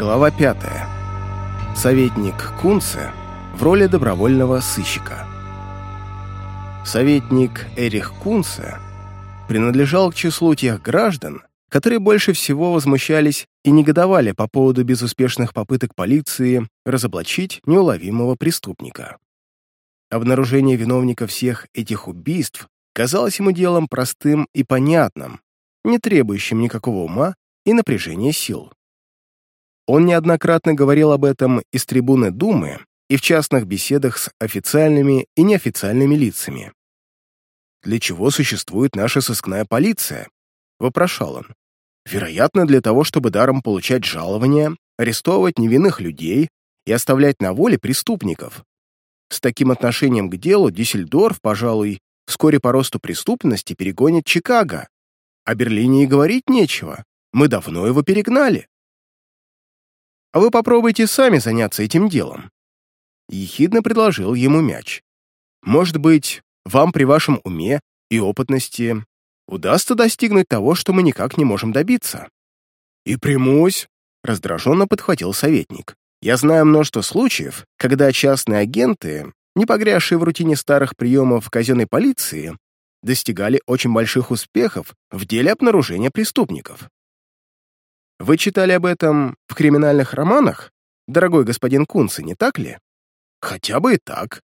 Глава 5. Советник Кунце в роли добровольного сыщика. Советник Эрих Кунце принадлежал к числу тех граждан, которые больше всего возмущались и негодовали по поводу безуспешных попыток полиции разоблачить неуловимого преступника. Обнаружение виновника всех этих убийств казалось ему делом простым и понятным, не требующим никакого ума и напряжения сил. Он неоднократно говорил об этом из трибуны Думы и в частных беседах с официальными и неофициальными лицами. «Для чего существует наша сыскная полиция?» — вопрошал он. «Вероятно, для того, чтобы даром получать жалования, арестовывать невинных людей и оставлять на воле преступников. С таким отношением к делу Диссельдорф, пожалуй, вскоре по росту преступности перегонит Чикаго. О Берлине и говорить нечего. Мы давно его перегнали. А вы попробуйте сами заняться этим делом. Ехидно предложил ему мяч. Может быть, вам при вашем уме и опытности удастся достигнуть того, что мы никак не можем добиться. И примусь, раздраженно подхватил советник. Я знаю множество случаев, когда частные агенты, не погрязшие в рутине старых приемов казенной полиции, достигали очень больших успехов в деле обнаружения преступников. Вы читали об этом в криминальных романах, дорогой господин Кунце, не так ли? Хотя бы и так.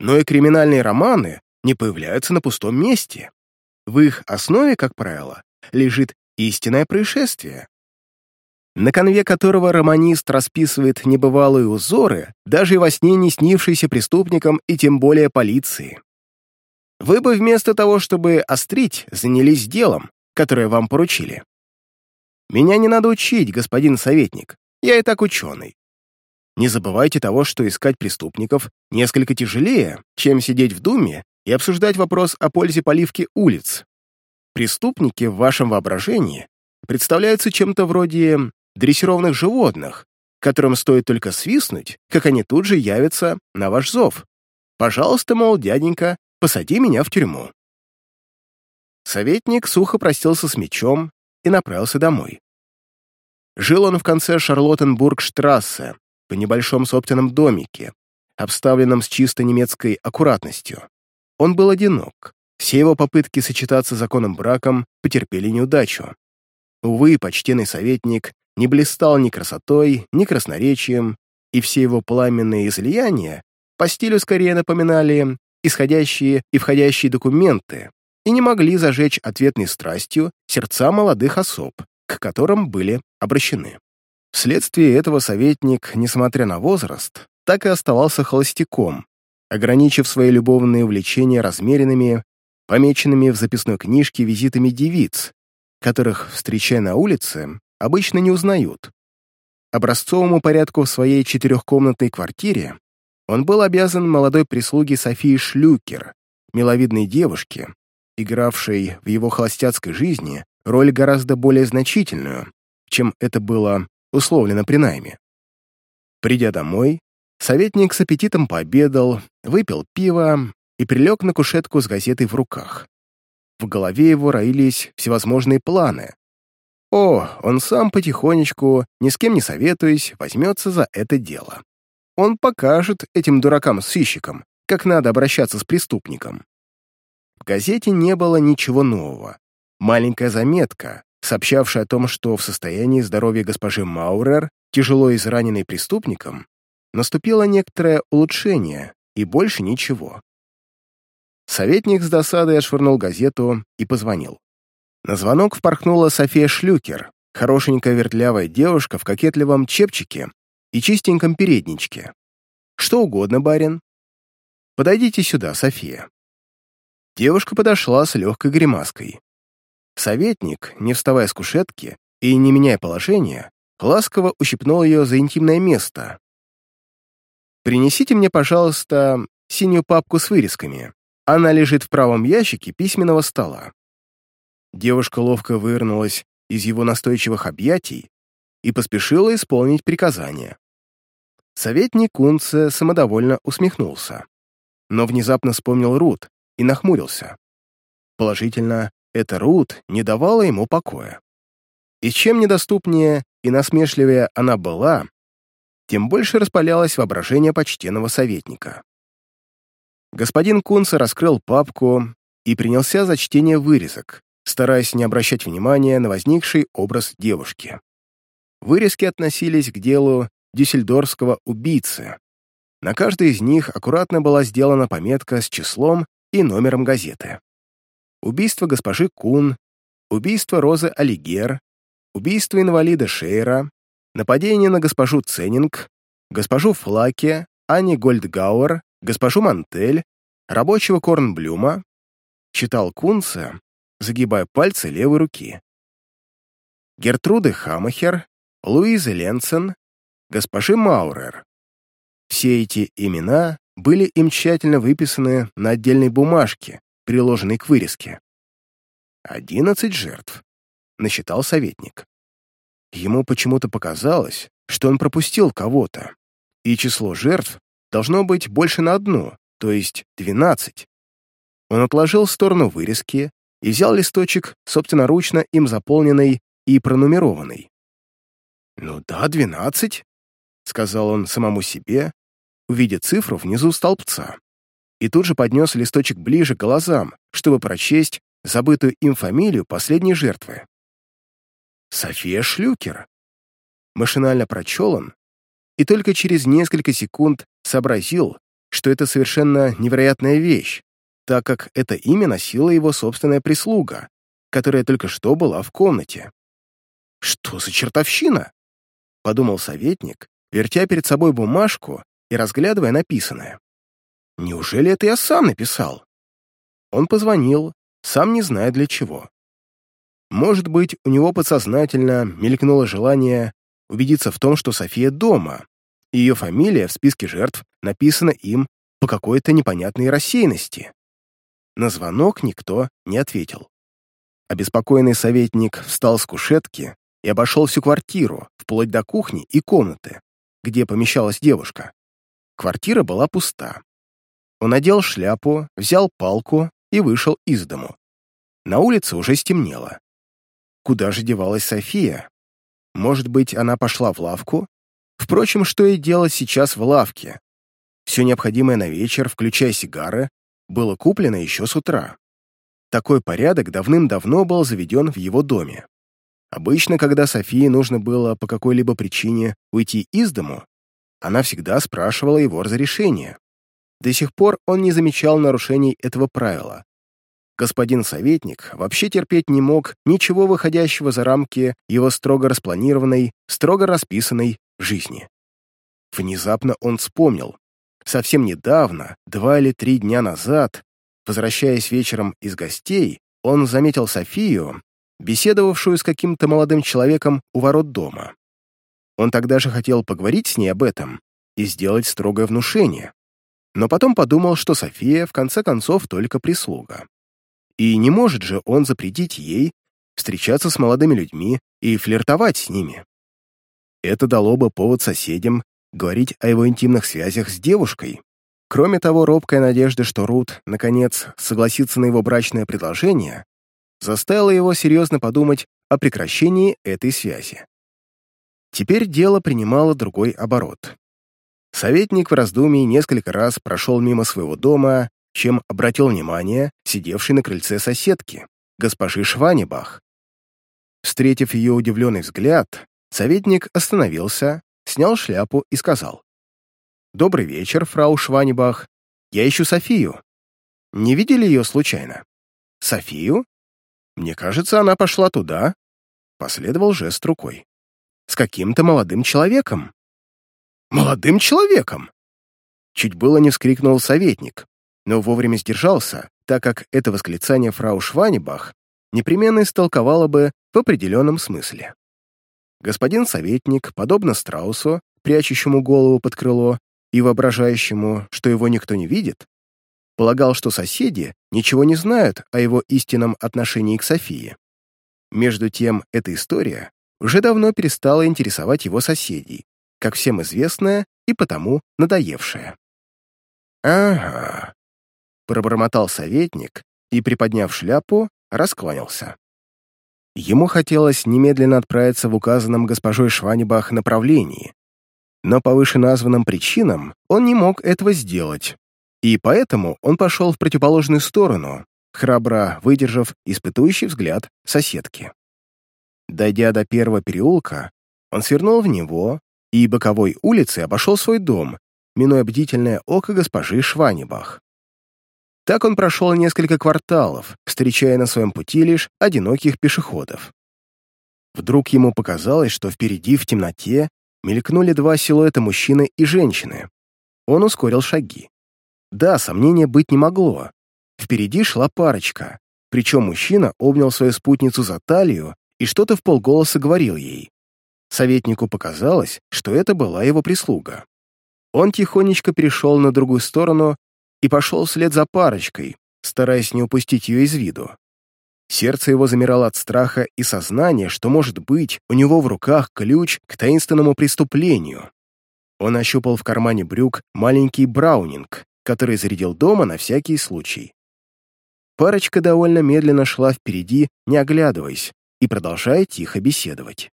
Но и криминальные романы не появляются на пустом месте. В их основе, как правило, лежит истинное происшествие, на конве которого романист расписывает небывалые узоры, даже и во сне не снившиеся преступникам и тем более полиции. Вы бы вместо того, чтобы острить, занялись делом, которое вам поручили. Меня не надо учить, господин советник. Я и так ученый. Не забывайте того, что искать преступников несколько тяжелее, чем сидеть в Думе и обсуждать вопрос о пользе поливки улиц. Преступники в вашем воображении представляются чем-то вроде дрессированных животных, которым стоит только свистнуть, как они тут же явятся на ваш зов. Пожалуйста, мол, дяденька, посади меня в тюрьму. Советник сухо простился с мечом и направился домой. Жил он в конце Шарлоттенбург-штрассе, по небольшом собственном домике, обставленном с чисто немецкой аккуратностью. Он был одинок. Все его попытки сочетаться законным браком потерпели неудачу. Увы, почтенный советник не блистал ни красотой, ни красноречием, и все его пламенные излияния по стилю скорее напоминали исходящие и входящие документы, и не могли зажечь ответной страстью сердца молодых особ, к которым были обращены. Вследствие этого советник, несмотря на возраст, так и оставался холостяком, ограничив свои любовные увлечения размеренными, помеченными в записной книжке визитами девиц, которых, встречая на улице, обычно не узнают. Образцовому порядку в своей четырехкомнатной квартире он был обязан молодой прислуге Софии Шлюкер, миловидной девушке, игравшей в его холостяцкой жизни роль гораздо более значительную, чем это было условлено при найме. Придя домой, советник с аппетитом пообедал, выпил пиво и прилег на кушетку с газетой в руках. В голове его роились всевозможные планы. О, он сам потихонечку, ни с кем не советуясь, возьмется за это дело. Он покажет этим дуракам-сыщикам, как надо обращаться с преступником. В газете не было ничего нового. Маленькая заметка, сообщавшая о том, что в состоянии здоровья госпожи Маурер, тяжело израненной преступником, наступило некоторое улучшение, и больше ничего. Советник с досадой отшвырнул газету и позвонил. На звонок впорхнула София Шлюкер, хорошенькая вертлявая девушка в кокетливом чепчике и чистеньком передничке. «Что угодно, барин». «Подойдите сюда, София». Девушка подошла с легкой гримаской. Советник, не вставая с кушетки и не меняя положения, ласково ущипнул ее за интимное место. «Принесите мне, пожалуйста, синюю папку с вырезками. Она лежит в правом ящике письменного стола». Девушка ловко вывернулась из его настойчивых объятий и поспешила исполнить приказание. Советник Кунце самодовольно усмехнулся, но внезапно вспомнил Рут, и нахмурился. Положительно, эта Рут не давала ему покоя. И чем недоступнее и насмешливее она была, тем больше распалялось воображение почтенного советника. Господин Кунца раскрыл папку и принялся за чтение вырезок, стараясь не обращать внимания на возникший образ девушки. Вырезки относились к делу дюссельдорфского убийцы. На каждой из них аккуратно была сделана пометка с числом и номером газеты. Убийство госпожи Кун, убийство Розы Алигер, убийство инвалида Шейра, нападение на госпожу Ценнинг, госпожу Флаке, Ани Гольдгауэр, госпожу Мантель, рабочего Корнблюма, читал Кунца, загибая пальцы левой руки. Гертруды Хамахер, Луизы Ленсен, госпожи Маурер. Все эти имена были им тщательно выписаны на отдельной бумажке, приложенной к вырезке. «Одиннадцать жертв», — насчитал советник. Ему почему-то показалось, что он пропустил кого-то, и число жертв должно быть больше на одну, то есть двенадцать. Он отложил в сторону вырезки и взял листочек, собственноручно им заполненный и пронумерованный. «Ну да, двенадцать», — сказал он самому себе, увидя цифру внизу столбца, и тут же поднес листочек ближе к глазам, чтобы прочесть забытую им фамилию последней жертвы. «София Шлюкер». Машинально прочел он, и только через несколько секунд сообразил, что это совершенно невероятная вещь, так как это имя носила его собственная прислуга, которая только что была в комнате. «Что за чертовщина?» — подумал советник, вертя перед собой бумажку и разглядывая написанное. «Неужели это я сам написал?» Он позвонил, сам не зная для чего. Может быть, у него подсознательно мелькнуло желание убедиться в том, что София дома, и ее фамилия в списке жертв написана им по какой-то непонятной рассеянности. На звонок никто не ответил. Обеспокоенный советник встал с кушетки и обошел всю квартиру, вплоть до кухни и комнаты, где помещалась девушка. Квартира была пуста. Он надел шляпу, взял палку и вышел из дому. На улице уже стемнело. Куда же девалась София? Может быть, она пошла в лавку? Впрочем, что и делать сейчас в лавке? Все необходимое на вечер, включая сигары, было куплено еще с утра. Такой порядок давным-давно был заведен в его доме. Обычно, когда Софии нужно было по какой-либо причине уйти из дому, она всегда спрашивала его разрешения. До сих пор он не замечал нарушений этого правила. Господин советник вообще терпеть не мог ничего выходящего за рамки его строго распланированной, строго расписанной жизни. Внезапно он вспомнил. Совсем недавно, два или три дня назад, возвращаясь вечером из гостей, он заметил Софию, беседовавшую с каким-то молодым человеком у ворот дома. Он тогда же хотел поговорить с ней об этом и сделать строгое внушение, но потом подумал, что София, в конце концов, только прислуга. И не может же он запретить ей встречаться с молодыми людьми и флиртовать с ними. Это дало бы повод соседям говорить о его интимных связях с девушкой. Кроме того, робкая надежда, что Рут, наконец, согласится на его брачное предложение, заставила его серьезно подумать о прекращении этой связи. Теперь дело принимало другой оборот. Советник в раздумии несколько раз прошел мимо своего дома, чем обратил внимание сидевшей на крыльце соседки, госпожи Шванебах. Встретив ее удивленный взгляд, советник остановился, снял шляпу и сказал. «Добрый вечер, фрау Шванебах. Я ищу Софию. Не видели ее случайно?» «Софию? Мне кажется, она пошла туда». Последовал жест рукой. «С каким-то молодым человеком». «Молодым человеком?» Чуть было не вскрикнул советник, но вовремя сдержался, так как это восклицание фрау Шванебах непременно истолковало бы в определенном смысле. Господин советник, подобно страусу, прячущему голову под крыло и воображающему, что его никто не видит, полагал, что соседи ничего не знают о его истинном отношении к Софии. Между тем, эта история уже давно перестала интересовать его соседей, как всем известная и потому надоевшая. «Ага», — пробормотал советник и, приподняв шляпу, раскланялся. Ему хотелось немедленно отправиться в указанном госпожой Шванебах направлении, но по вышеназванным причинам он не мог этого сделать, и поэтому он пошел в противоположную сторону, храбро выдержав испытующий взгляд соседки. Дойдя до первого переулка, он свернул в него и боковой улицей обошел свой дом, минуя бдительное око госпожи Шванебах. Так он прошел несколько кварталов, встречая на своем пути лишь одиноких пешеходов. Вдруг ему показалось, что впереди в темноте мелькнули два силуэта мужчины и женщины. Он ускорил шаги. Да, сомнения быть не могло. Впереди шла парочка, причем мужчина обнял свою спутницу за талию и что-то в полголоса говорил ей. Советнику показалось, что это была его прислуга. Он тихонечко перешел на другую сторону и пошел вслед за парочкой, стараясь не упустить ее из виду. Сердце его замирало от страха и сознания, что, может быть, у него в руках ключ к таинственному преступлению. Он ощупал в кармане брюк маленький браунинг, который зарядил дома на всякий случай. Парочка довольно медленно шла впереди, не оглядываясь, и продолжая тихо беседовать.